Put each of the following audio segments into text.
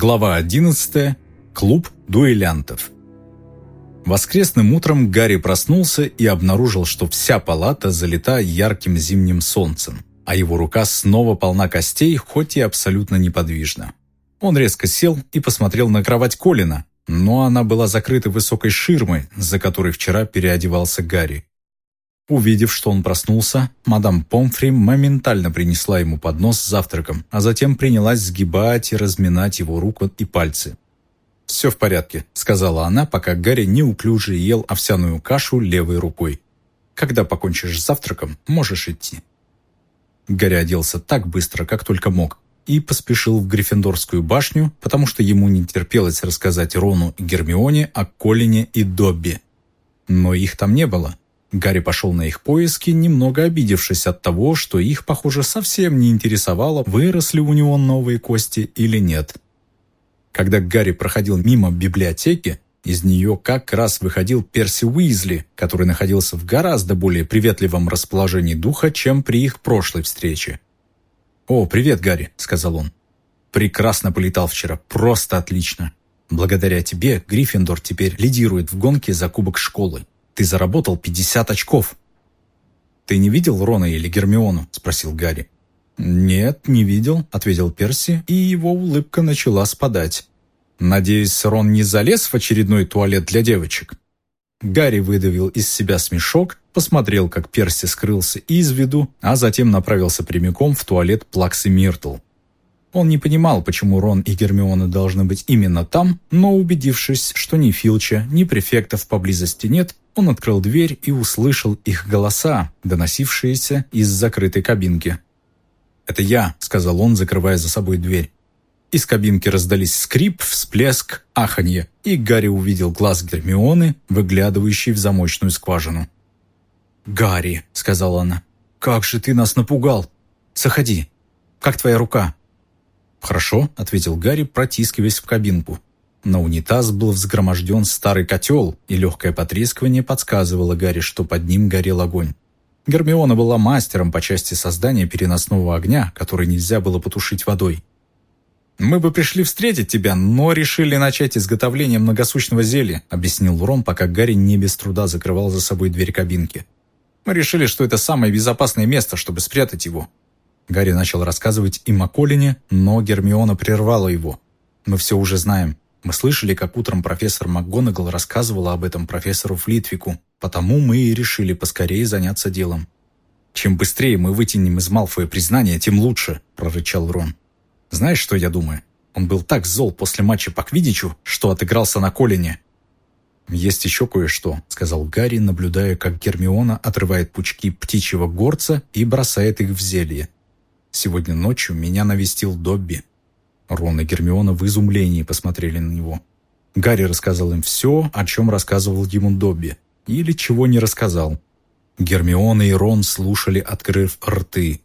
Глава 11. Клуб дуэлянтов. Воскресным утром Гарри проснулся и обнаружил, что вся палата залита ярким зимним солнцем, а его рука снова полна костей, хоть и абсолютно неподвижна. Он резко сел и посмотрел на кровать Колина, но она была закрыта высокой ширмой, за которой вчера переодевался Гарри. Увидев, что он проснулся, мадам Помфри моментально принесла ему поднос с завтраком, а затем принялась сгибать и разминать его руку и пальцы. «Все в порядке», — сказала она, пока Гарри неуклюже ел овсяную кашу левой рукой. «Когда покончишь с завтраком, можешь идти». Гарри оделся так быстро, как только мог, и поспешил в Гриффиндорскую башню, потому что ему не терпелось рассказать Рону и Гермионе о Колине и Добби. Но их там не было. Гарри пошел на их поиски, немного обидевшись от того, что их, похоже, совсем не интересовало, выросли у него новые кости или нет. Когда Гарри проходил мимо библиотеки, из нее как раз выходил Перси Уизли, который находился в гораздо более приветливом расположении духа, чем при их прошлой встрече. «О, привет, Гарри», — сказал он. «Прекрасно полетал вчера, просто отлично. Благодаря тебе Гриффиндор теперь лидирует в гонке за кубок школы. Ты заработал 50 очков». «Ты не видел Рона или Гермиону?» – спросил Гарри. «Нет, не видел», – ответил Перси, и его улыбка начала спадать. «Надеюсь, Рон не залез в очередной туалет для девочек?» Гарри выдавил из себя смешок, посмотрел, как Перси скрылся из виду, а затем направился прямиком в туалет Плаксы Миртл. Он не понимал, почему Рон и Гермиона должны быть именно там, но убедившись, что ни Филча, ни префектов поблизости нет, он открыл дверь и услышал их голоса, доносившиеся из закрытой кабинки. «Это я», — сказал он, закрывая за собой дверь. Из кабинки раздались скрип, всплеск, аханье, и Гарри увидел глаз Гермионы, выглядывающий в замочную скважину. «Гарри», — сказала она, — «как же ты нас напугал! Заходи. Как твоя рука?» «Хорошо», — ответил Гарри, протискиваясь в кабинку. На унитаз был взгроможден старый котел, и легкое потрескивание подсказывало Гарри, что под ним горел огонь. Гермиона была мастером по части создания переносного огня, который нельзя было потушить водой. «Мы бы пришли встретить тебя, но решили начать изготовление многосущного зелья», объяснил Рон, пока Гарри не без труда закрывал за собой дверь кабинки. «Мы решили, что это самое безопасное место, чтобы спрятать его. Гарри начал рассказывать им о Колине, но Гермиона прервала его. «Мы все уже знаем. Мы слышали, как утром профессор МакГонагал рассказывала об этом профессору Флитвику, потому мы и решили поскорее заняться делом». «Чем быстрее мы вытянем из Малфоя признание, тем лучше», – прорычал Рон. «Знаешь, что я думаю? Он был так зол после матча по Квидичу, что отыгрался на Колине». «Есть еще кое-что», — сказал Гарри, наблюдая, как Гермиона отрывает пучки птичьего горца и бросает их в зелье. Сегодня ночью меня навестил Добби». Рон и Гермиона в изумлении посмотрели на него. Гарри рассказал им все, о чем рассказывал ему Добби, или чего не рассказал. Гермиона и Рон слушали, открыв рты.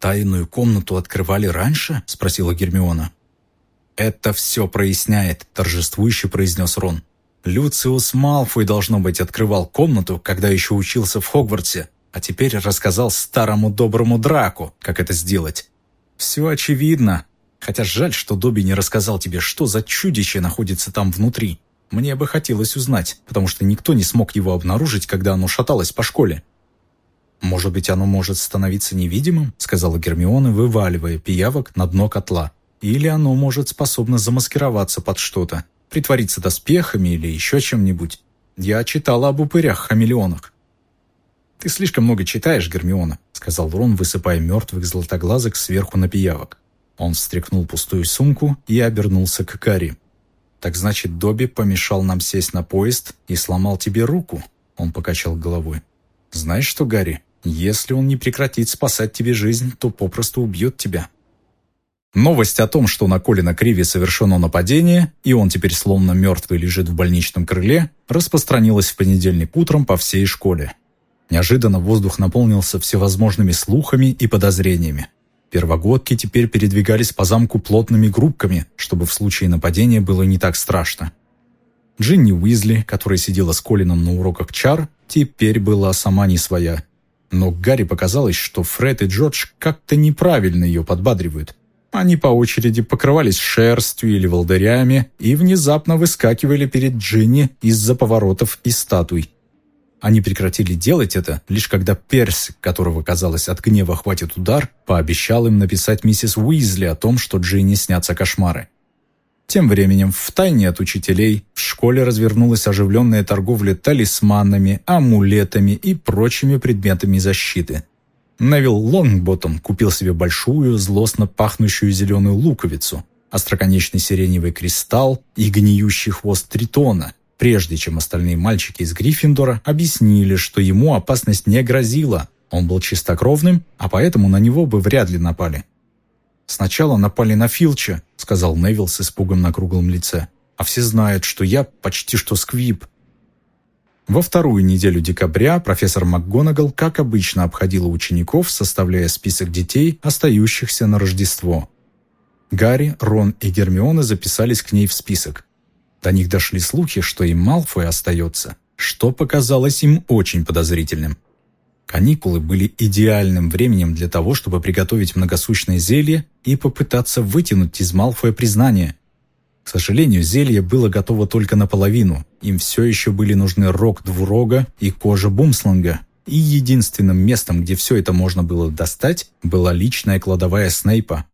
«Тайную комнату открывали раньше?» – спросила Гермиона. «Это все проясняет», – торжествующе произнес Рон. «Люциус Малфой, должно быть, открывал комнату, когда еще учился в Хогвартсе а теперь рассказал старому доброму Драку, как это сделать. Все очевидно. Хотя жаль, что Добби не рассказал тебе, что за чудище находится там внутри. Мне бы хотелось узнать, потому что никто не смог его обнаружить, когда оно шаталось по школе. «Может быть, оно может становиться невидимым?» — сказала Гермиона, вываливая пиявок на дно котла. «Или оно может способно замаскироваться под что-то, притвориться доспехами или еще чем-нибудь. Я читала об упырях-хамелеонах. «Ты слишком много читаешь, Гермиона», — сказал Рон, высыпая мертвых золотоглазок сверху на пиявок. Он встряхнул пустую сумку и обернулся к Кари. «Так значит, Добби помешал нам сесть на поезд и сломал тебе руку?» Он покачал головой. «Знаешь что, Гарри, если он не прекратит спасать тебе жизнь, то попросту убьет тебя». Новость о том, что на Колина Криви совершено нападение, и он теперь словно мертвый лежит в больничном крыле, распространилась в понедельник утром по всей школе. Неожиданно воздух наполнился всевозможными слухами и подозрениями. Первогодки теперь передвигались по замку плотными группками, чтобы в случае нападения было не так страшно. Джинни Уизли, которая сидела с Колином на уроках чар, теперь была сама не своя. Но Гарри показалось, что Фред и Джордж как-то неправильно ее подбадривают. Они по очереди покрывались шерстью или волдырями и внезапно выскакивали перед Джинни из-за поворотов и статуй. Они прекратили делать это, лишь когда Перси, которого, казалось, от гнева хватит удар, пообещал им написать миссис Уизли о том, что Джинни снятся кошмары. Тем временем, в тайне от учителей, в школе развернулась оживленная торговля талисманами, амулетами и прочими предметами защиты. Невил Лонгботтом купил себе большую, злостно пахнущую зеленую луковицу, остроконечный сиреневый кристалл и гниющий хвост тритона, прежде чем остальные мальчики из Гриффиндора объяснили, что ему опасность не грозила, он был чистокровным, а поэтому на него бы вряд ли напали. «Сначала напали на Филча», — сказал Невил с испугом на круглом лице, «а все знают, что я почти что сквип, во вторую неделю декабря профессор МакГонагал, как обычно, обходила учеников, составляя список детей, остающихся на Рождество. Гарри, Рон и Гермиона записались к ней в список. До них дошли слухи, что и Малфой остается, что показалось им очень подозрительным. Каникулы были идеальным временем для того, чтобы приготовить многосущное зелье и попытаться вытянуть из Малфоя признание. К сожалению, зелье было готово только наполовину. Им все еще были нужны рог двурога и кожа бумсланга. И единственным местом, где все это можно было достать, была личная кладовая Снейпа.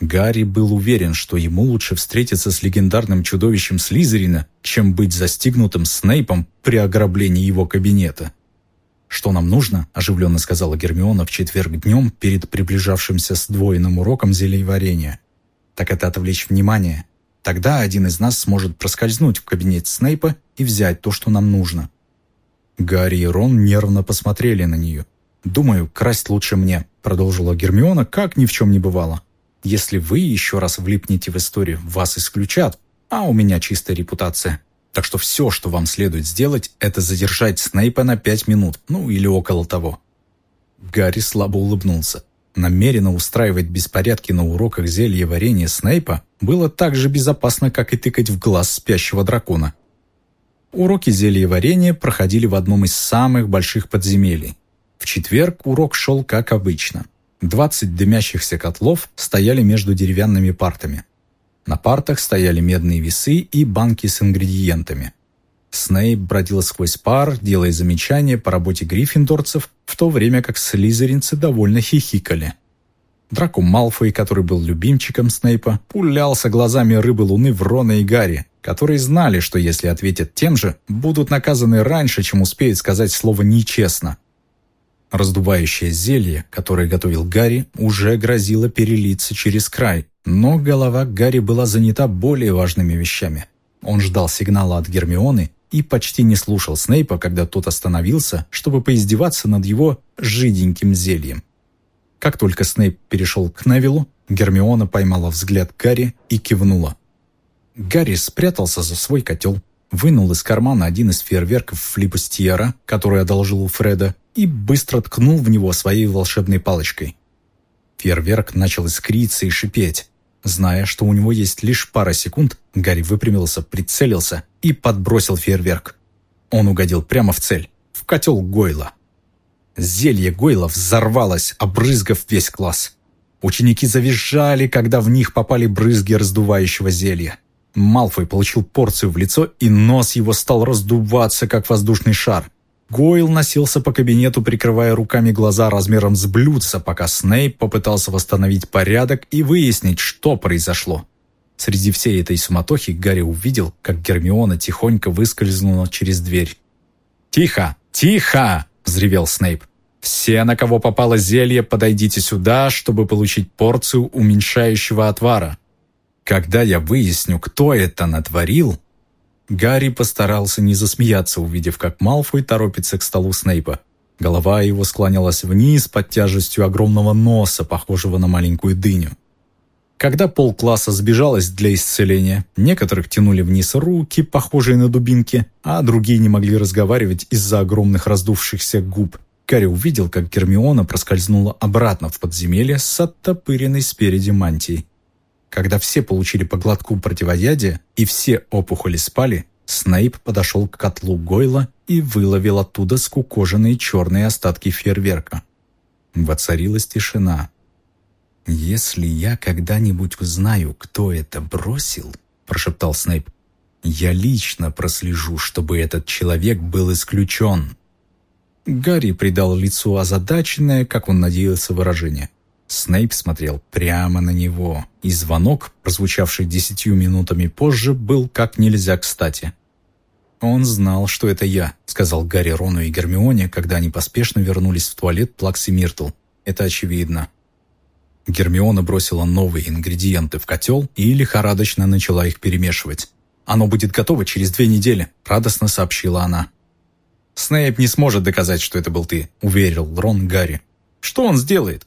Гарри был уверен, что ему лучше встретиться с легендарным чудовищем Слизерина, чем быть застигнутым Снейпом при ограблении его кабинета. «Что нам нужно?» – оживленно сказала Гермиона в четверг днем перед приближавшимся сдвоенным уроком зелий варенья. «Так это отвлечь внимание. Тогда один из нас сможет проскользнуть в кабинет Снейпа и взять то, что нам нужно». Гарри и Рон нервно посмотрели на нее. «Думаю, красть лучше мне», — продолжила Гермиона, как ни в чем не бывало. «Если вы еще раз влипнете в историю, вас исключат, а у меня чистая репутация. Так что все, что вам следует сделать, это задержать Снейпа на пять минут, ну или около того». Гарри слабо улыбнулся. Намеренно устраивать беспорядки на уроках зелья варенья Снейпа было так же безопасно, как и тыкать в глаз спящего дракона. Уроки зелья варенья проходили в одном из самых больших подземелий. В четверг урок шел как обычно. Двадцать дымящихся котлов стояли между деревянными партами. На партах стояли медные весы и банки с ингредиентами. Снейп бродил сквозь пар, делая замечания по работе гриффиндорцев, в то время как слизеринцы довольно хихикали. Драко Малфой, который был любимчиком Снейпа, пулялся глазами рыбы Луны в Рона и Гарри, которые знали, что если ответят тем же, будут наказаны раньше, чем успеют сказать слово «нечестно». Раздувающее зелье, которое готовил Гарри, уже грозило перелиться через край, но голова Гарри была занята более важными вещами. Он ждал сигнала от Гермионы и почти не слушал Снейпа, когда тот остановился, чтобы поиздеваться над его жиденьким зельем. Как только Снейп перешел к Невилу, Гермиона поймала взгляд Гарри и кивнула. Гарри спрятался за свой котел, вынул из кармана один из фейерверков флипустьера, который одолжил у Фреда, и быстро ткнул в него своей волшебной палочкой. Фейерверк начал искриться и шипеть. Зная, что у него есть лишь пара секунд, Гарри выпрямился, прицелился и подбросил фейерверк. Он угодил прямо в цель, в котел Гойла. Зелье Гойла взорвалось, обрызгав весь класс. Ученики завизжали, когда в них попали брызги раздувающего зелья. Малфой получил порцию в лицо, и нос его стал раздуваться, как воздушный шар. Гойл носился по кабинету, прикрывая руками глаза размером с блюдца, пока Снейп попытался восстановить порядок и выяснить, что произошло. Среди всей этой суматохи Гарри увидел, как Гермиона тихонько выскользнула через дверь. «Тихо! Тихо!» – взревел Снейп. «Все, на кого попало зелье, подойдите сюда, чтобы получить порцию уменьшающего отвара. Когда я выясню, кто это натворил, Гарри постарался не засмеяться, увидев, как Малфой торопится к столу Снейпа. Голова его склонялась вниз под тяжестью огромного носа, похожего на маленькую дыню. Когда полкласса сбежалось для исцеления, некоторых тянули вниз руки, похожие на дубинки, а другие не могли разговаривать из-за огромных раздувшихся губ. Гарри увидел, как Гермиона проскользнула обратно в подземелье с оттопыренной спереди мантией. Когда все получили по глотку противоядия и все опухоли спали, Снейп подошел к котлу Гойла и выловил оттуда скукоженные черные остатки фейерверка. Воцарилась тишина. «Если я когда-нибудь узнаю, кто это бросил», — прошептал Снейп, «я лично прослежу, чтобы этот человек был исключен». Гарри придал лицу озадаченное, как он надеялся, выражение. Снейп смотрел прямо на него, и звонок, прозвучавший десятью минутами позже, был как нельзя кстати. «Он знал, что это я», — сказал Гарри Рону и Гермионе, когда они поспешно вернулись в туалет Плакс Миртл. «Это очевидно». Гермиона бросила новые ингредиенты в котел и лихорадочно начала их перемешивать. «Оно будет готово через две недели», — радостно сообщила она. «Снейп не сможет доказать, что это был ты», — уверил Рон Гарри. «Что он сделает?»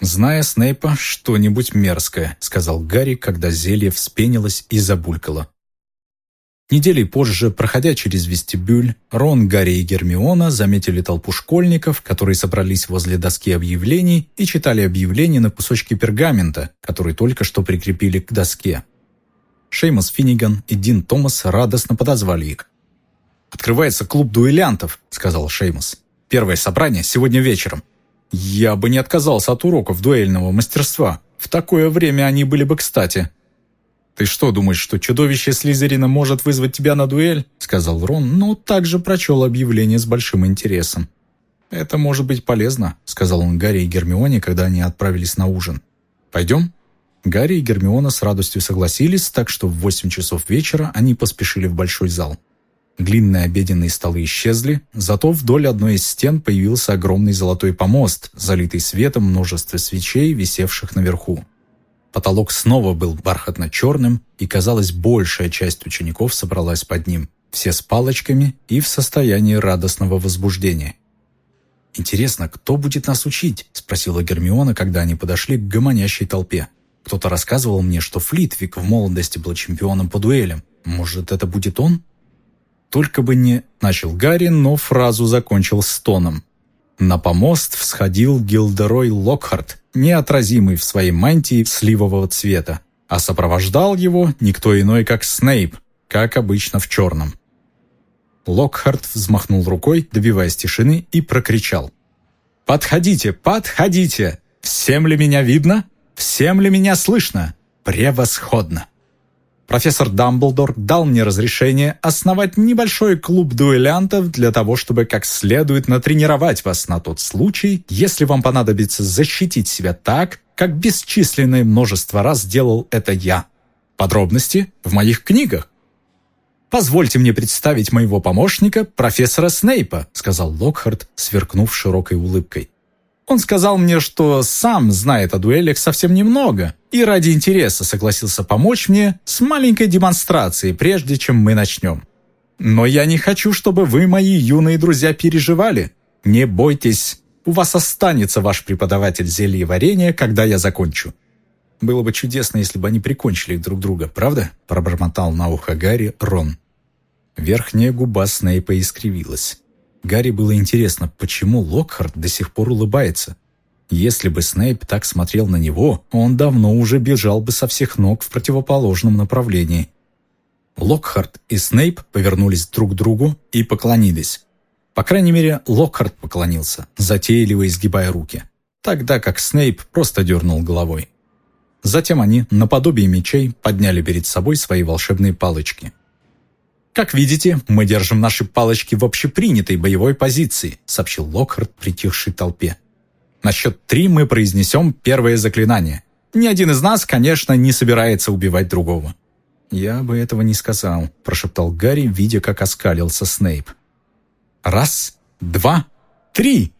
«Зная Снейпа, что-нибудь мерзкое», — сказал Гарри, когда зелье вспенилось и забулькало. Недели позже, проходя через вестибюль, Рон, Гарри и Гермиона заметили толпу школьников, которые собрались возле доски объявлений и читали объявления на кусочке пергамента, который только что прикрепили к доске. Шеймус Финниган и Дин Томас радостно подозвали их. «Открывается клуб дуэлянтов», — сказал Шеймус. «Первое собрание сегодня вечером. Я бы не отказался от уроков дуэльного мастерства. В такое время они были бы кстати». «Ты что, думаешь, что чудовище Слизерина может вызвать тебя на дуэль?» — сказал Рон, но также прочел объявление с большим интересом. «Это может быть полезно», — сказал он Гарри и Гермионе, когда они отправились на ужин. «Пойдем?» Гарри и Гермиона с радостью согласились, так что в восемь часов вечера они поспешили в большой зал. Длинные обеденные столы исчезли, зато вдоль одной из стен появился огромный золотой помост, залитый светом множества свечей, висевших наверху. Потолок снова был бархатно-черным, и, казалось, большая часть учеников собралась под ним, все с палочками и в состоянии радостного возбуждения. «Интересно, кто будет нас учить?» – спросила Гермиона, когда они подошли к гомонящей толпе. «Кто-то рассказывал мне, что Флитвик в молодости был чемпионом по дуэлям. Может, это будет он?» «Только бы не...» – начал Гарри, но фразу закончил стоном. На помост всходил Гилдерой Локхарт, неотразимый в своей мантии сливового цвета, а сопровождал его никто иной, как Снейп, как обычно в черном. Локхарт взмахнул рукой, добиваясь тишины, и прокричал. «Подходите, подходите! Всем ли меня видно? Всем ли меня слышно? Превосходно!» Профессор Дамблдор дал мне разрешение основать небольшой клуб дуэлянтов для того, чтобы как следует натренировать вас на тот случай, если вам понадобится защитить себя так, как бесчисленное множество раз делал это я. Подробности в моих книгах. «Позвольте мне представить моего помощника, профессора Снейпа», сказал Локхарт, сверкнув широкой улыбкой. Он сказал мне, что сам знает о дуэлях совсем немного, и ради интереса согласился помочь мне с маленькой демонстрацией, прежде чем мы начнем. Но я не хочу, чтобы вы, мои юные друзья, переживали. Не бойтесь, у вас останется ваш преподаватель зелья варенья, когда я закончу. Было бы чудесно, если бы они прикончили друг друга, правда? Пробормотал на ухо Гарри Рон. Верхняя губа Снейпа искривилась. Гарри было интересно, почему Локхарт до сих пор улыбается. Если бы Снейп так смотрел на него, он давно уже бежал бы со всех ног в противоположном направлении. Локхарт и Снейп повернулись друг к другу и поклонились. По крайней мере, Локхарт поклонился, затейливо изгибая руки, тогда как Снейп просто дернул головой. Затем они, наподобие мечей, подняли перед собой свои волшебные палочки – «Как видите, мы держим наши палочки в общепринятой боевой позиции», сообщил Локхард притихшей толпе. «На счет три мы произнесем первое заклинание. Ни один из нас, конечно, не собирается убивать другого». «Я бы этого не сказал», – прошептал Гарри, видя, как оскалился Снейп. «Раз, два, три!»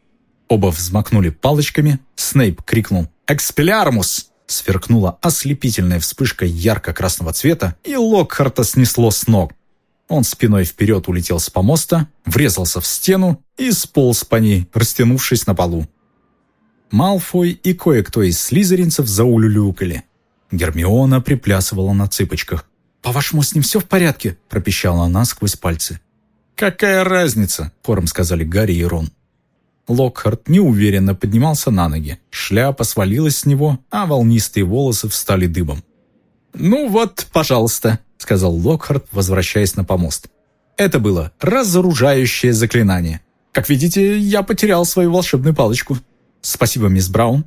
Оба взмахнули палочками. Снейп крикнул «Экспелярмус!» Сверкнула ослепительная вспышка ярко-красного цвета, и Локхарта снесло с ног. Он спиной вперед улетел с помоста, врезался в стену и сполз по ней, растянувшись на полу. Малфой и кое-кто из слизеринцев заулюлюкали. Гермиона приплясывала на цыпочках. «По-вашему, с ним все в порядке?» – пропищала она сквозь пальцы. «Какая разница?» – хором сказали Гарри и Рон. Локхарт неуверенно поднимался на ноги. Шляпа свалилась с него, а волнистые волосы встали дыбом. «Ну вот, пожалуйста», — сказал Локхарт, возвращаясь на помост. Это было разоружающее заклинание. Как видите, я потерял свою волшебную палочку. Спасибо, мисс Браун.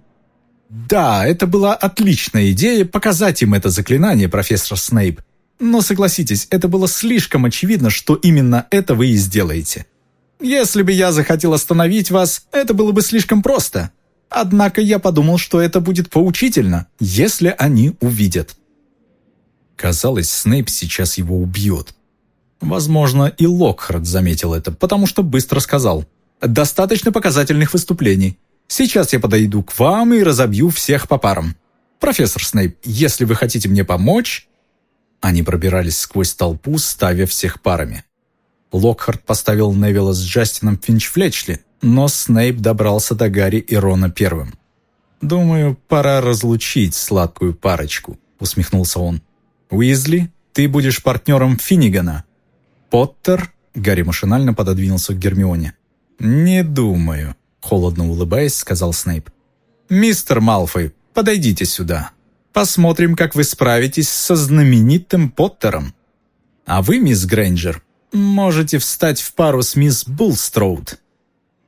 Да, это была отличная идея показать им это заклинание, профессор Снейп. Но согласитесь, это было слишком очевидно, что именно это вы и сделаете. Если бы я захотел остановить вас, это было бы слишком просто. Однако я подумал, что это будет поучительно, если они увидят. Казалось, Снейп сейчас его убьет. Возможно, и Локхард заметил это, потому что быстро сказал. «Достаточно показательных выступлений. Сейчас я подойду к вам и разобью всех по парам. Профессор Снейп, если вы хотите мне помочь...» Они пробирались сквозь толпу, ставя всех парами. Локхард поставил Невилла с Джастином Финчфлетчли, но Снейп добрался до Гарри и Рона первым. «Думаю, пора разлучить сладкую парочку», — усмехнулся он. «Уизли, ты будешь партнером Финнигана. Поттер...» — Гарри машинально пододвинулся к Гермионе. «Не думаю», — холодно улыбаясь, сказал Снейп. «Мистер Малфой, подойдите сюда. Посмотрим, как вы справитесь со знаменитым Поттером. А вы, мисс Грейнджер, можете встать в пару с мисс Булстроуд».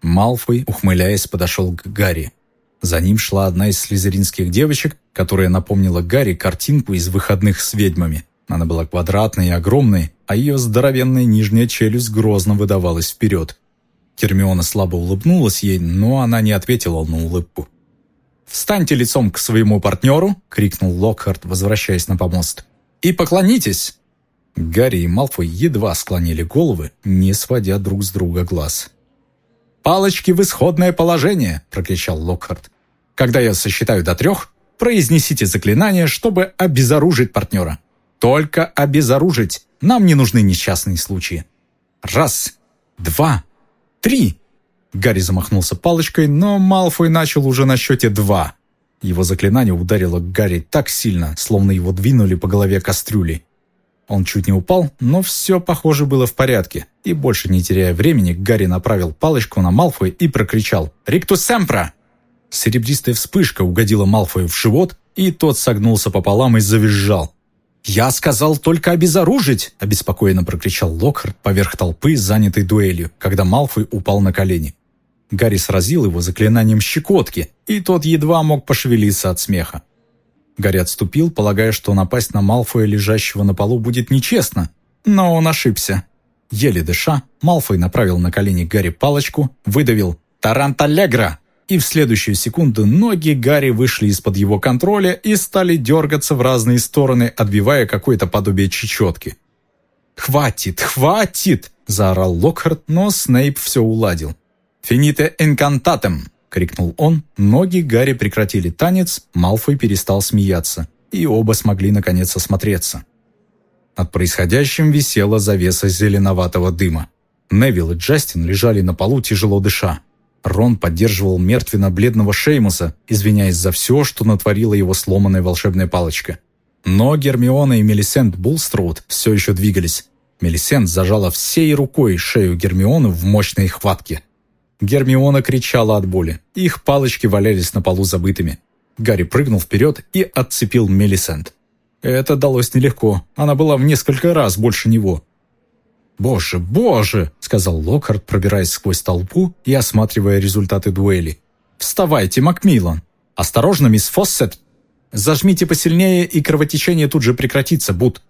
Малфой, ухмыляясь, подошел к Гарри. За ним шла одна из слизеринских девочек, которая напомнила Гарри картинку из «Выходных с ведьмами». Она была квадратной и огромной, а ее здоровенная нижняя челюсть грозно выдавалась вперед. Гермиона слабо улыбнулась ей, но она не ответила на улыбку. «Встаньте лицом к своему партнеру!» — крикнул Локхарт, возвращаясь на помост. «И поклонитесь!» Гарри и Малфой едва склонили головы, не сводя друг с друга глаз. «Палочки в исходное положение!» — прокричал Локхарт. «Когда я сосчитаю до трех, произнесите заклинание, чтобы обезоружить партнера. Только обезоружить. Нам не нужны несчастные случаи. Раз, два, три!» Гарри замахнулся палочкой, но Малфой начал уже на счете два. Его заклинание ударило Гарри так сильно, словно его двинули по голове кастрюлей. Он чуть не упал, но все, похоже, было в порядке. И больше не теряя времени, Гарри направил палочку на Малфоя и прокричал «Риктус Семпра!». Серебристая вспышка угодила Малфою в живот, и тот согнулся пополам и завизжал. «Я сказал только обезоружить!» – обеспокоенно прокричал Локхард поверх толпы, занятой дуэлью, когда Малфой упал на колени. Гарри сразил его заклинанием щекотки, и тот едва мог пошевелиться от смеха. Гарри отступил, полагая, что напасть на Малфоя, лежащего на полу, будет нечестно. Но он ошибся. Еле дыша, Малфой направил на колени Гарри палочку, выдавил «Таранталегра!» и в следующую секунду ноги Гарри вышли из-под его контроля и стали дергаться в разные стороны, отбивая какое-то подобие чечетки. «Хватит, хватит!» – заорал Локхарт, но Снейп все уладил. «Фините инкантатем!» — крикнул он. Ноги Гарри прекратили танец, Малфой перестал смеяться, и оба смогли наконец осмотреться. Над происходящим висела завеса зеленоватого дыма. Невилл и Джастин лежали на полу, тяжело дыша. Рон поддерживал мертвенно-бледного Шеймуса, извиняясь за все, что натворила его сломанная волшебная палочка. Но Гермиона и Мелисент Булстроуд все еще двигались. Мелисент зажала всей рукой шею Гермионы в мощной хватке. Гермиона кричала от боли. Их палочки валялись на полу забытыми. Гарри прыгнул вперед и отцепил Мелисент. Это далось нелегко. Она была в несколько раз больше него. «Боже, боже!» — сказал Локхард, пробираясь сквозь толпу и осматривая результаты дуэли. «Вставайте, Макмиллан! Осторожно, мисс Фоссет! Зажмите посильнее, и кровотечение тут же прекратится, Бут!»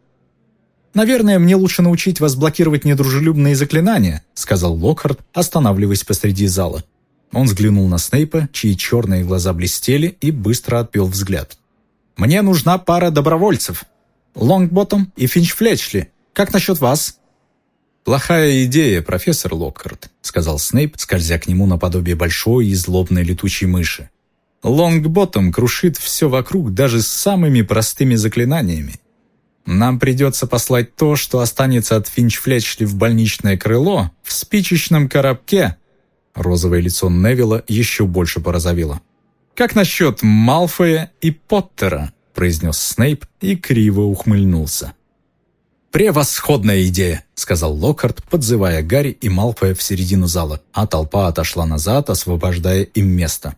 «Наверное, мне лучше научить вас блокировать недружелюбные заклинания», сказал Локхард, останавливаясь посреди зала. Он взглянул на Снейпа, чьи черные глаза блестели, и быстро отпел взгляд. «Мне нужна пара добровольцев. Лонгботтом и Финчфлетчли. Как насчет вас?» «Плохая идея, профессор Локхард», — сказал Снейп, скользя к нему наподобие большой и злобной летучей мыши. «Лонгботтом крушит все вокруг даже с самыми простыми заклинаниями. Нам придется послать то, что останется от Финчфлетчли в больничное крыло, в спичечном коробке». Розовое лицо Невилла еще больше порозовело. «Как насчет Малфоя и Поттера?» произнес Снейп и криво ухмыльнулся. «Превосходная идея!» — сказал Локхард, подзывая Гарри и Малфоя в середину зала, а толпа отошла назад, освобождая им место.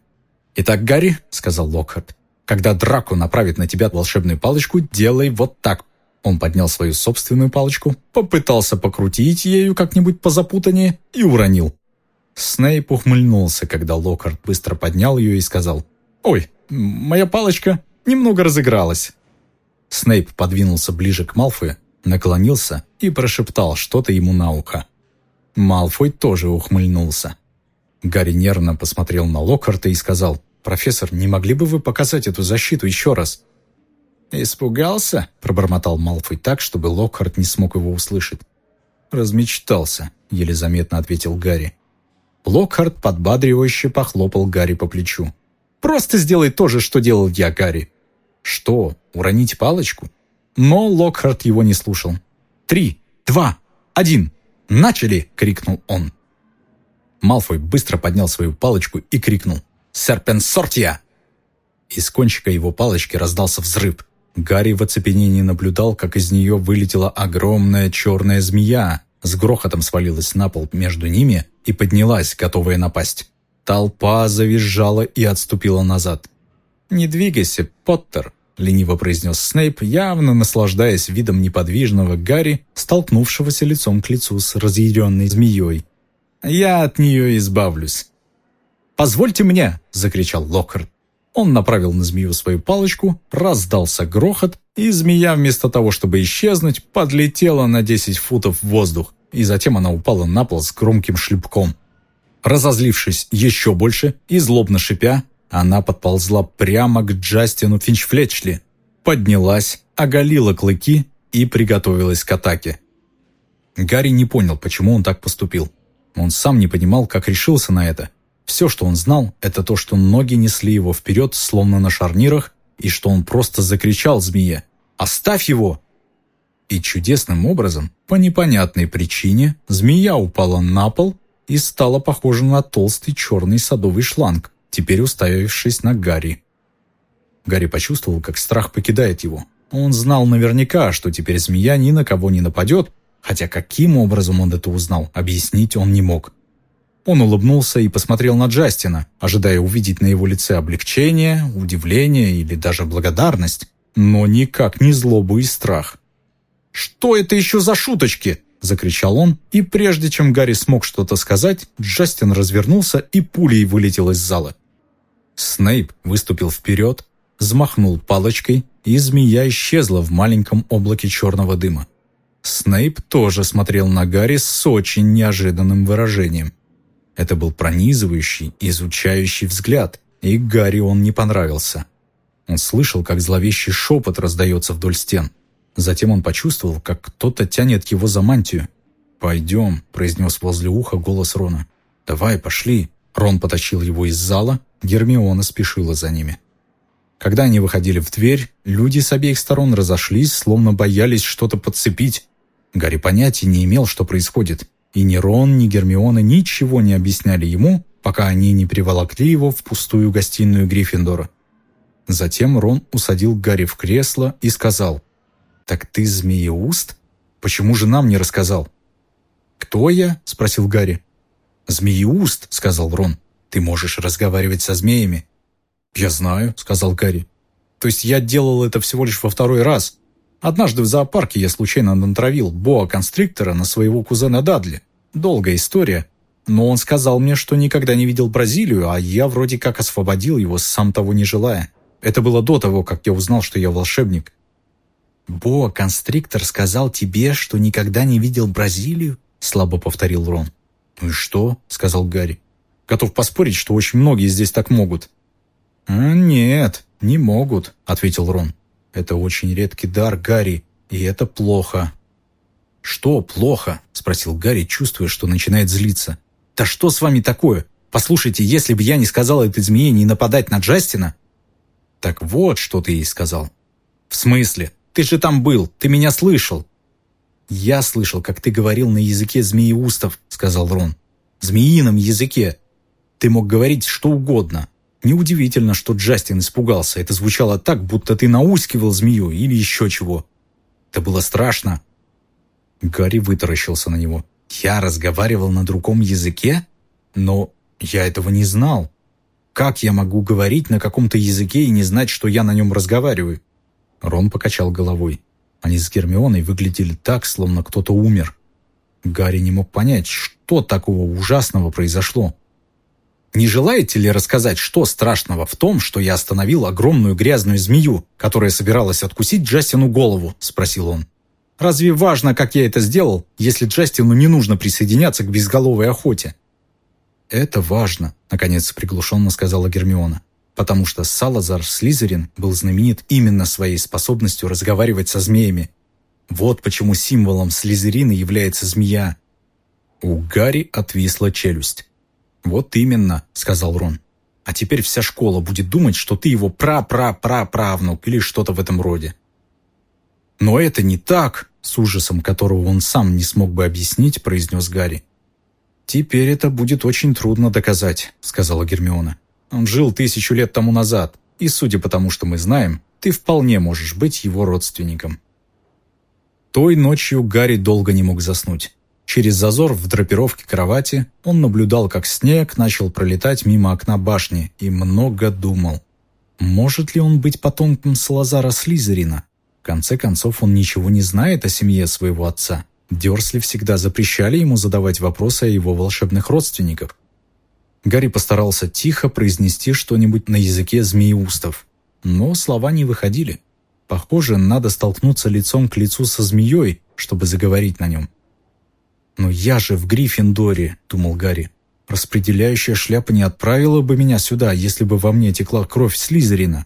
«Итак, Гарри», — сказал Локхард, — «когда Драку направит на тебя волшебную палочку, делай вот так, он поднял свою собственную палочку, попытался покрутить ею как-нибудь позапутаннее и уронил. Снейп ухмыльнулся, когда Локард быстро поднял ее и сказал «Ой, моя палочка немного разыгралась». Снейп подвинулся ближе к Малфою, наклонился и прошептал что-то ему на ухо. Малфой тоже ухмыльнулся. Гарри нервно посмотрел на Локхарта и сказал, «Профессор, не могли бы вы показать эту защиту еще раз?» «Испугался?» – пробормотал Малфой так, чтобы Локхарт не смог его услышать. «Размечтался», – еле заметно ответил Гарри. Локхарт подбадривающе похлопал Гарри по плечу. «Просто сделай то же, что делал я, Гарри». «Что, уронить палочку?» Но Локхарт его не слушал. «Три, два, один, начали!» — крикнул он. Малфой быстро поднял свою палочку и крикнул «Серпенсортия!». Из кончика его палочки раздался взрыв. Гарри в оцепенении наблюдал, как из нее вылетела огромная черная змея, с грохотом свалилась на пол между ними и поднялась, готовая напасть. Толпа завизжала и отступила назад. «Не двигайся, Поттер», — лениво произнес Снейп, явно наслаждаясь видом неподвижного Гарри, столкнувшегося лицом к лицу с разъяренной змеей. «Я от нее избавлюсь». «Позвольте мне!» — закричал Локхард. Он направил на змею свою палочку, раздался грохот, и змея вместо того, чтобы исчезнуть, подлетела на 10 футов в воздух, и затем она упала на пол с громким шлепком. Разозлившись еще больше и злобно шипя, она подползла прямо к Джастину Финчфлетчли, поднялась, оголила клыки и приготовилась к атаке. Гарри не понял, почему он так поступил. Он сам не понимал, как решился на это. Все, что он знал, это то, что ноги несли его вперед, словно на шарнирах, и что он просто закричал змее «Оставь его!». И чудесным образом, по непонятной причине, змея упала на пол и стала похожа на толстый черный садовый шланг, теперь уставившись на Гарри. Гарри почувствовал, как страх покидает его. Он знал наверняка, что теперь змея ни на кого не нападет, хотя каким образом он это узнал, объяснить он не мог. Он улыбнулся и посмотрел на Джастина, ожидая увидеть на его лице облегчение, удивление или даже благодарность, но никак не злобу и страх. «Что это еще за шуточки?» – закричал он, и прежде чем Гарри смог что-то сказать, Джастин развернулся и пулей вылетел из зала. Снейп выступил вперед, взмахнул палочкой, и змея исчезла в маленьком облаке черного дыма. Снейп тоже смотрел на Гарри с очень неожиданным выражением – это был пронизывающий, изучающий взгляд, и Гарри он не понравился. Он слышал, как зловещий шепот раздается вдоль стен. Затем он почувствовал, как кто-то тянет его за мантию. «Пойдем», — произнес возле уха голос Рона. «Давай, пошли». Рон потащил его из зала, Гермиона спешила за ними. Когда они выходили в дверь, люди с обеих сторон разошлись, словно боялись что-то подцепить. Гарри понятия не имел, что происходит. И ни Рон, ни Гермиона ничего не объясняли ему, пока они не приволокли его в пустую гостиную Гриффиндора. Затем Рон усадил Гарри в кресло и сказал, «Так ты змееуст? Почему же нам не рассказал?» «Кто я?» – спросил Гарри. «Змееуст», – сказал Рон. «Ты можешь разговаривать со змеями». «Я знаю», – сказал Гарри. «То есть я делал это всего лишь во второй раз, Однажды в зоопарке я случайно натравил боа-констриктора на своего кузена Дадли. Долгая история. Но он сказал мне, что никогда не видел Бразилию, а я вроде как освободил его, сам того не желая. Это было до того, как я узнал, что я волшебник. «Боа-констриктор сказал тебе, что никогда не видел Бразилию?» Слабо повторил Рон. «Ну и что?» — сказал Гарри. «Готов поспорить, что очень многие здесь так могут». «А нет, не могут», — ответил Рон. Это очень редкий дар, Гарри, и это плохо». «Что плохо?» – спросил Гарри, чувствуя, что начинает злиться. «Да что с вами такое? Послушайте, если бы я не сказал этой змее не нападать на Джастина...» «Так вот, что ты ей сказал». «В смысле? Ты же там был, ты меня слышал». «Я слышал, как ты говорил на языке змееустов», — сказал Рон. «Змеином языке. Ты мог говорить что угодно, Неудивительно, что Джастин испугался. Это звучало так, будто ты наускивал змею или еще чего. Это было страшно. Гарри вытаращился на него. Я разговаривал на другом языке? Но я этого не знал. Как я могу говорить на каком-то языке и не знать, что я на нем разговариваю? Рон покачал головой. Они с Гермионой выглядели так, словно кто-то умер. Гарри не мог понять, что такого ужасного произошло. Не желаете ли рассказать, что страшного в том, что я остановил огромную грязную змею, которая собиралась откусить Джастину голову?» – спросил он. «Разве важно, как я это сделал, если Джастину не нужно присоединяться к безголовой охоте?» «Это важно», – наконец приглушенно сказала Гермиона, «потому что Салазар Слизерин был знаменит именно своей способностью разговаривать со змеями. Вот почему символом Слизерина является змея». У Гарри отвисла челюсть. «Вот именно», — сказал Рон. «А теперь вся школа будет думать, что ты его пра-пра-пра-правнук или что-то в этом роде». «Но это не так», — с ужасом которого он сам не смог бы объяснить, произнес Гарри. «Теперь это будет очень трудно доказать», — сказала Гермиона. «Он жил тысячу лет тому назад, и, судя по тому, что мы знаем, ты вполне можешь быть его родственником». Той ночью Гарри долго не мог заснуть. Через зазор в драпировке кровати он наблюдал, как снег начал пролетать мимо окна башни и много думал. Может ли он быть потомком Салазара Слизерина? В конце концов, он ничего не знает о семье своего отца. Дёрсли всегда запрещали ему задавать вопросы о его волшебных родственниках. Гарри постарался тихо произнести что-нибудь на языке змееустов, но слова не выходили. Похоже, надо столкнуться лицом к лицу со змеей, чтобы заговорить на нем. «Но я же в Гриффиндоре», — думал Гарри. «Распределяющая шляпа не отправила бы меня сюда, если бы во мне текла кровь Слизерина».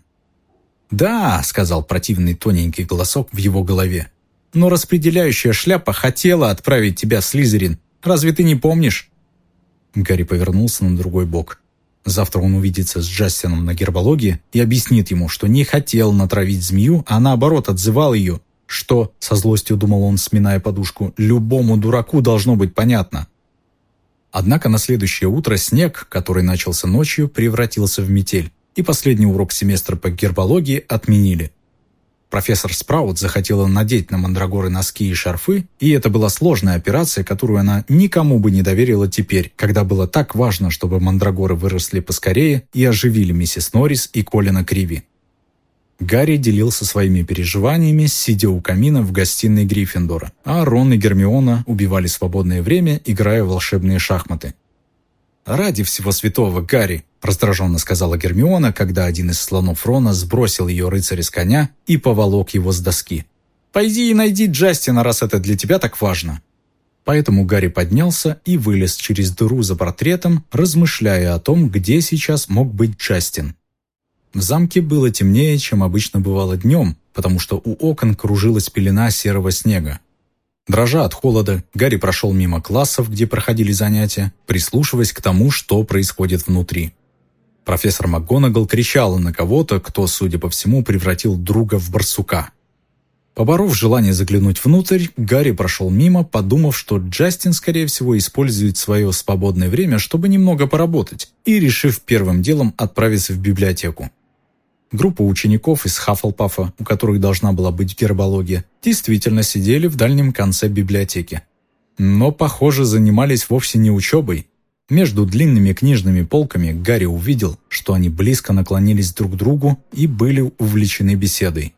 «Да», — сказал противный тоненький голосок в его голове. «Но распределяющая шляпа хотела отправить тебя, Слизерин. Разве ты не помнишь?» Гарри повернулся на другой бок. Завтра он увидится с Джастином на гербологии и объяснит ему, что не хотел натравить змею, а наоборот отзывал ее, что, со злостью думал он, сминая подушку, любому дураку должно быть понятно. Однако на следующее утро снег, который начался ночью, превратился в метель, и последний урок семестра по гербологии отменили. Профессор Спраут захотела надеть на мандрагоры носки и шарфы, и это была сложная операция, которую она никому бы не доверила теперь, когда было так важно, чтобы мандрагоры выросли поскорее и оживили миссис Норрис и Колина Криви. Гарри делился своими переживаниями, сидя у камина в гостиной Гриффиндора, а Рон и Гермиона убивали свободное время, играя в волшебные шахматы. «Ради всего святого, Гарри!» – раздраженно сказала Гермиона, когда один из слонов Рона сбросил ее рыцаря с коня и поволок его с доски. «Пойди и найди Джастина, раз это для тебя так важно!» Поэтому Гарри поднялся и вылез через дыру за портретом, размышляя о том, где сейчас мог быть Джастин. В замке было темнее, чем обычно бывало днем, потому что у окон кружилась пелена серого снега. Дрожа от холода, Гарри прошел мимо классов, где проходили занятия, прислушиваясь к тому, что происходит внутри. Профессор МакГонагал кричала на кого-то, кто, судя по всему, превратил друга в барсука. Поборов желание заглянуть внутрь, Гарри прошел мимо, подумав, что Джастин, скорее всего, использует свое свободное время, чтобы немного поработать, и решив первым делом отправиться в библиотеку. Группа учеников из Хаффлпафа, у которых должна была быть гербология, действительно сидели в дальнем конце библиотеки. Но, похоже, занимались вовсе не учебой. Между длинными книжными полками Гарри увидел, что они близко наклонились друг к другу и были увлечены беседой.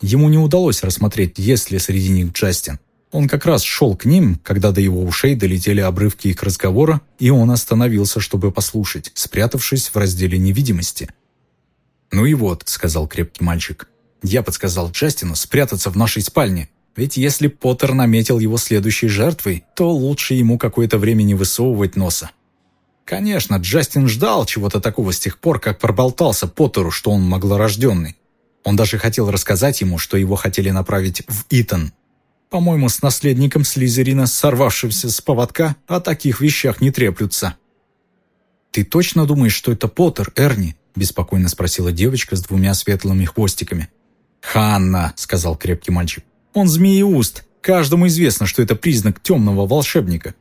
Ему не удалось рассмотреть, есть ли среди них Джастин. Он как раз шел к ним, когда до его ушей долетели обрывки их разговора, и он остановился, чтобы послушать, спрятавшись в разделе невидимости – «Ну и вот», — сказал крепкий мальчик. «Я подсказал Джастину спрятаться в нашей спальне. Ведь если Поттер наметил его следующей жертвой, то лучше ему какое-то время не высовывать носа». Конечно, Джастин ждал чего-то такого с тех пор, как проболтался Поттеру, что он маглорожденный. Он даже хотел рассказать ему, что его хотели направить в Итон. По-моему, с наследником Слизерина, сорвавшимся с поводка, о таких вещах не треплются. «Ты точно думаешь, что это Поттер, Эрни?» Беспокойно спросила девочка с двумя светлыми хвостиками. «Ханна», — сказал крепкий мальчик, — «он змееуст. Каждому известно, что это признак темного волшебника.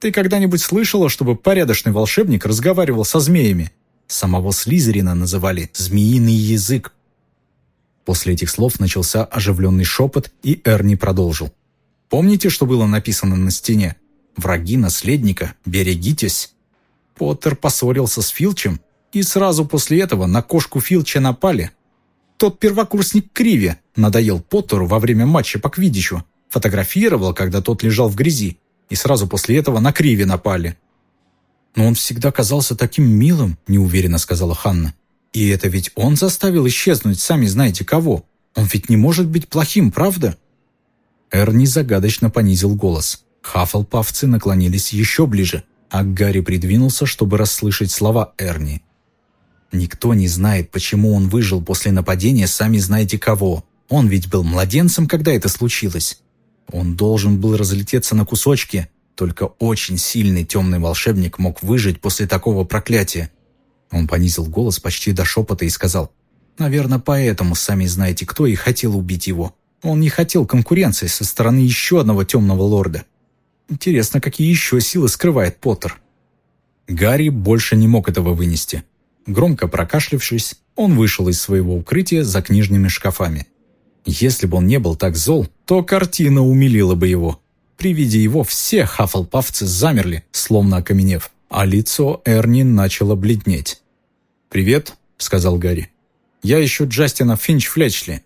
Ты когда-нибудь слышала, чтобы порядочный волшебник разговаривал со змеями? Самого Слизерина называли «змеиный язык». После этих слов начался оживленный шепот, и Эрни продолжил. «Помните, что было написано на стене? Враги наследника, берегитесь!» Поттер поссорился с Филчем, и сразу после этого на кошку Филча напали. Тот первокурсник Криви надоел Поттеру во время матча по квиддичу, фотографировал, когда тот лежал в грязи, и сразу после этого на Криви напали. «Но он всегда казался таким милым», — неуверенно сказала Ханна. «И это ведь он заставил исчезнуть, сами знаете кого. Он ведь не может быть плохим, правда?» Эрни загадочно понизил голос. Хаффлпафцы наклонились еще ближе, а Гарри придвинулся, чтобы расслышать слова Эрни. «Никто не знает, почему он выжил после нападения, сами знаете кого. Он ведь был младенцем, когда это случилось. Он должен был разлететься на кусочки, только очень сильный темный волшебник мог выжить после такого проклятия. Он понизил голос почти до шепота и сказал, «Наверное, поэтому, сами знаете кто, и хотел убить его. Он не хотел конкуренции со стороны еще одного темного лорда. Интересно, какие еще силы скрывает Поттер?» Гарри больше не мог этого вынести. Громко прокашлявшись, он вышел из своего укрытия за книжными шкафами. Если бы он не был так зол, то картина умилила бы его. При виде его все хаффлпафцы замерли, словно окаменев, а лицо Эрни начало бледнеть. «Привет», — сказал Гарри. «Я ищу Джастина Финч-Флетчли».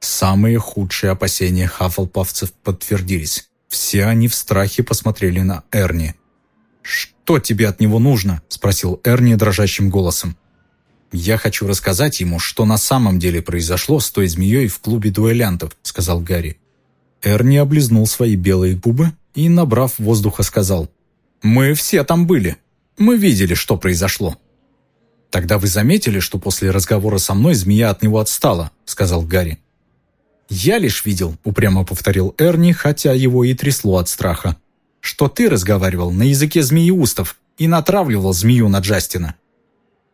Самые худшие опасения хаффлпафцев подтвердились. Все они в страхе посмотрели на Эрни. «Что тебе от него нужно?» — спросил Эрни дрожащим голосом. «Я хочу рассказать ему, что на самом деле произошло с той змеей в клубе дуэлянтов», — сказал Гарри. Эрни облизнул свои белые губы и, набрав воздуха, сказал, «Мы все там были. Мы видели, что произошло». «Тогда вы заметили, что после разговора со мной змея от него отстала», — сказал Гарри. «Я лишь видел», — упрямо повторил Эрни, хотя его и трясло от страха, «что ты разговаривал на языке змееустов и натравливал змею на Джастина».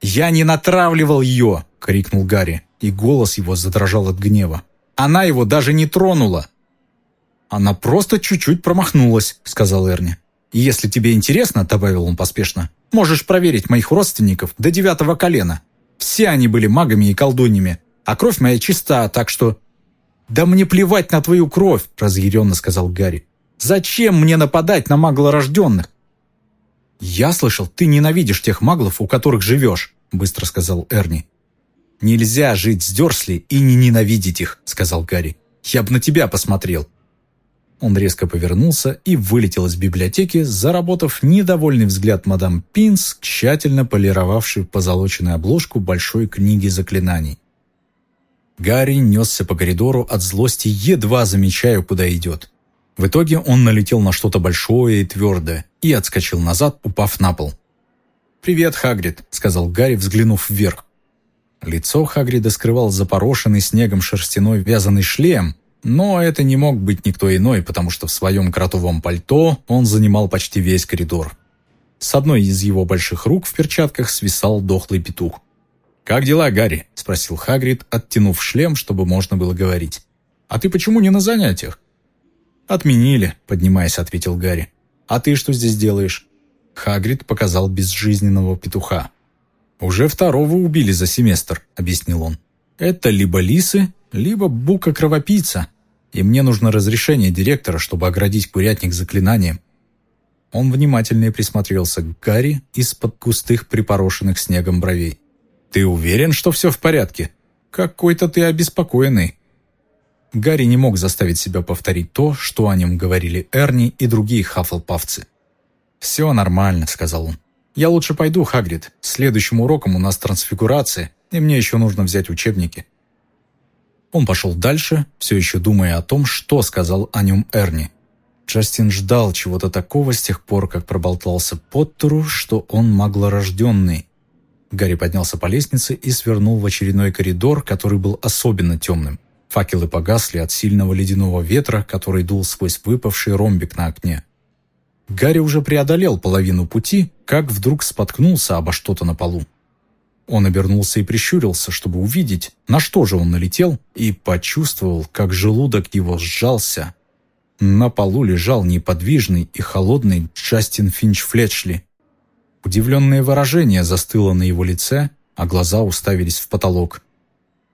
«Я не натравливал ее!» — крикнул Гарри, и голос его задрожал от гнева. «Она его даже не тронула!» «Она просто чуть-чуть промахнулась», — сказал Эрни. «И если тебе интересно», — добавил он поспешно, «можешь проверить моих родственников до девятого колена. Все они были магами и колдуньями, а кровь моя чиста, так что...» «Да мне плевать на твою кровь», — разъяренно сказал Гарри. «Зачем мне нападать на маглорожденных?» «Я слышал, ты ненавидишь тех маглов, у которых живешь», — быстро сказал Эрни. «Нельзя жить с Дёрсли и не ненавидеть их», — сказал Гарри. «Я бы на тебя посмотрел». Он резко повернулся и вылетел из библиотеки, заработав недовольный взгляд мадам Пинс, тщательно полировавшей позолоченную обложку большой книги заклинаний. Гарри несся по коридору от злости, едва замечая, куда идет. В итоге он налетел на что-то большое и твердое и отскочил назад, упав на пол. «Привет, Хагрид», — сказал Гарри, взглянув вверх. Лицо Хагрида скрывал запорошенный снегом шерстяной вязаный шлем, но это не мог быть никто иной, потому что в своем кротовом пальто он занимал почти весь коридор. С одной из его больших рук в перчатках свисал дохлый петух. «Как дела, Гарри?» – спросил Хагрид, оттянув шлем, чтобы можно было говорить. «А ты почему не на занятиях?» «Отменили», – поднимаясь, ответил Гарри. «А ты что здесь делаешь?» Хагрид показал безжизненного петуха. «Уже второго убили за семестр», – объяснил он. «Это либо лисы, либо бука-кровопийца, и мне нужно разрешение директора, чтобы оградить курятник заклинанием». Он внимательнее присмотрелся к Гарри из-под густых припорошенных снегом бровей. «Ты уверен, что все в порядке? Какой-то ты обеспокоенный». Гарри не мог заставить себя повторить то, что о нем говорили Эрни и другие хаффлпавцы. «Все нормально», — сказал он. «Я лучше пойду, Хагрид. Следующим уроком у нас трансфигурация, и мне еще нужно взять учебники». Он пошел дальше, все еще думая о том, что сказал о нем Эрни. Джастин ждал чего-то такого с тех пор, как проболтался Поттеру, что он маглорожденный. Гарри поднялся по лестнице и свернул в очередной коридор, который был особенно темным. Факелы погасли от сильного ледяного ветра, который дул сквозь выпавший ромбик на окне. Гарри уже преодолел половину пути, как вдруг споткнулся обо что-то на полу. Он обернулся и прищурился, чтобы увидеть, на что же он налетел, и почувствовал, как желудок его сжался. На полу лежал неподвижный и холодный Джастин Финч Флетшли. Удивленное выражение застыло на его лице, а глаза уставились в потолок.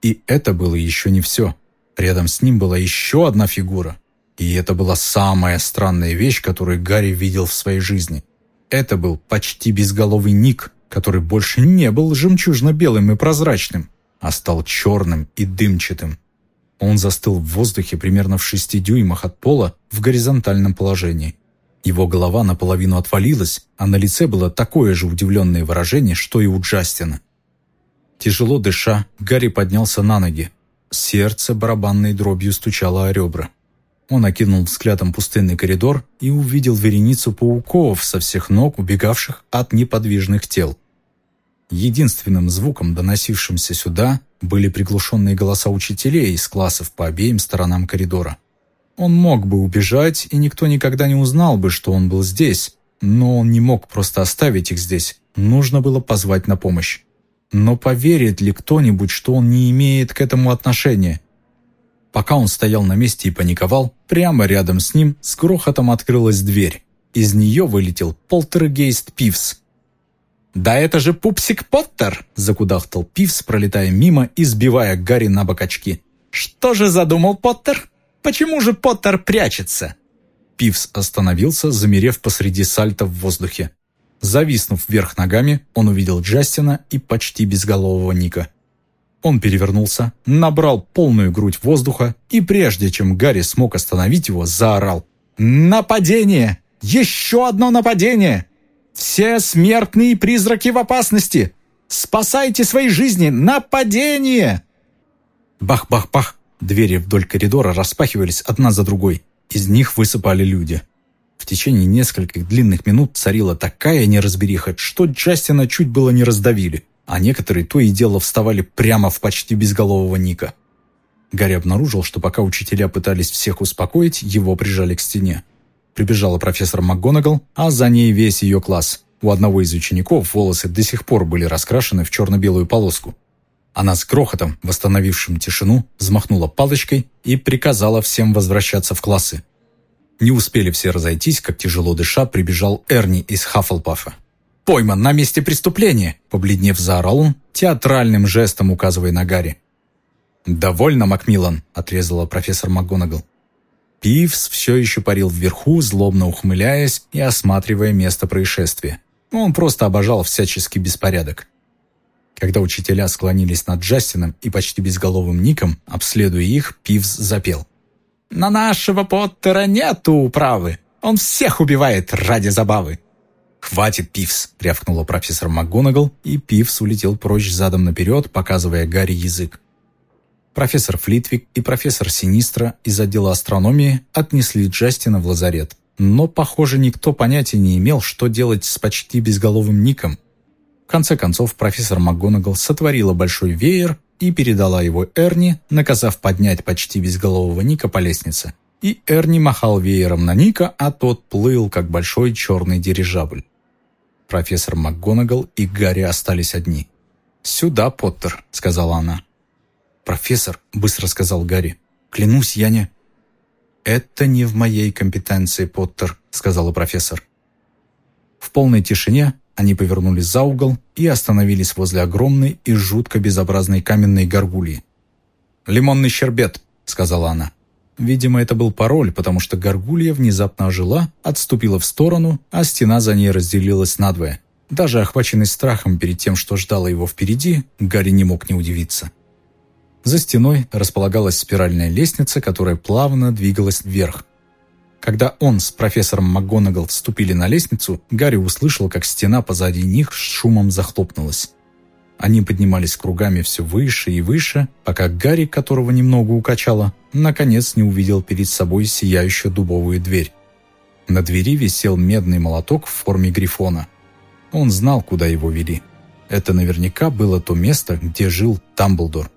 И это было еще не все. Рядом с ним была еще одна фигура. И это была самая странная вещь, которую Гарри видел в своей жизни. Это был почти безголовый Ник, который больше не был жемчужно-белым и прозрачным, а стал черным и дымчатым. Он застыл в воздухе примерно в шести дюймах от пола в горизонтальном положении. Его голова наполовину отвалилась, а на лице было такое же удивленное выражение, что и у Джастина. Тяжело дыша, Гарри поднялся на ноги. Сердце барабанной дробью стучало о ребра. Он окинул взглядом пустынный коридор и увидел вереницу пауков со всех ног, убегавших от неподвижных тел. Единственным звуком, доносившимся сюда, были приглушенные голоса учителей из классов по обеим сторонам коридора. Он мог бы убежать, и никто никогда не узнал бы, что он был здесь, но он не мог просто оставить их здесь. Нужно было позвать на помощь. Но поверит ли кто-нибудь, что он не имеет к этому отношения? Пока он стоял на месте и паниковал, прямо рядом с ним с грохотом открылась дверь. Из нее вылетел полтергейст Пивс. «Да это же пупсик Поттер!» – закудахтал Пивс, пролетая мимо и сбивая Гарри на бок очки. «Что же задумал Поттер? Почему же Поттер прячется?» Пивс остановился, замерев посреди сальта в воздухе. Зависнув вверх ногами, он увидел Джастина и почти безголового Ника. Он перевернулся, набрал полную грудь воздуха и, прежде чем Гарри смог остановить его, заорал «Нападение! Еще одно нападение! Все смертные призраки в опасности! Спасайте свои жизни! Нападение!» Бах-бах-бах! Двери вдоль коридора распахивались одна за другой. Из них высыпали люди. Течение нескольких длинных минут царила такая неразбериха, что Джастина чуть было не раздавили а некоторые то и дело вставали прямо в почти безголового Ника. Гарри обнаружил, что пока учителя пытались всех успокоить, его прижали к стене. Прибежала профессор МакГонагал, а за ней весь ее класс. У одного из учеников волосы до сих пор были раскрашены в черно-белую полоску. Она с грохотом, восстановившим тишину, взмахнула палочкой и приказала всем возвращаться в классы. Не успели все разойтись, как тяжело дыша прибежал Эрни из Хаффлпафа пойман на месте преступления!» Побледнев заорал он, театральным жестом указывая на Гарри. «Довольно, Макмиллан», — отрезала профессор МакГонагал. Пивс все еще парил вверху, злобно ухмыляясь и осматривая место происшествия. Он просто обожал всяческий беспорядок. Когда учителя склонились над Джастином и почти безголовым Ником, обследуя их, Пивс запел. «На нашего Поттера нету управы. Он всех убивает ради забавы. «Хватит, Пивс!» — рявкнула профессор МакГонагал, и Пивс улетел прочь задом наперед, показывая Гарри язык. Профессор Флитвик и профессор Синистра из отдела астрономии отнесли Джастина в лазарет. Но, похоже, никто понятия не имел, что делать с почти безголовым Ником. В конце концов, профессор МакГонагал сотворила большой веер и передала его Эрни, наказав поднять почти безголового Ника по лестнице. И Эрни махал веером на Ника, а тот плыл, как большой черный дирижабль. Профессор МакГонагал и Гарри остались одни. «Сюда, Поттер», — сказала она. «Профессор», — быстро сказал Гарри, — «клянусь, я не...» «Это не в моей компетенции, Поттер», — сказала профессор. В полной тишине они повернулись за угол и остановились возле огромной и жутко безобразной каменной горгульи. «Лимонный щербет», — сказала она. Видимо, это был пароль, потому что горгулья внезапно ожила, отступила в сторону, а стена за ней разделилась надвое. Даже охваченный страхом перед тем, что ждало его впереди, Гарри не мог не удивиться. За стеной располагалась спиральная лестница, которая плавно двигалась вверх. Когда он с профессором МакГонагал вступили на лестницу, Гарри услышал, как стена позади них с шумом захлопнулась. Они поднимались кругами все выше и выше, пока Гарри, которого немного укачало, наконец не увидел перед собой сияющую дубовую дверь. На двери висел медный молоток в форме грифона. Он знал, куда его вели. Это наверняка было то место, где жил Тамблдор.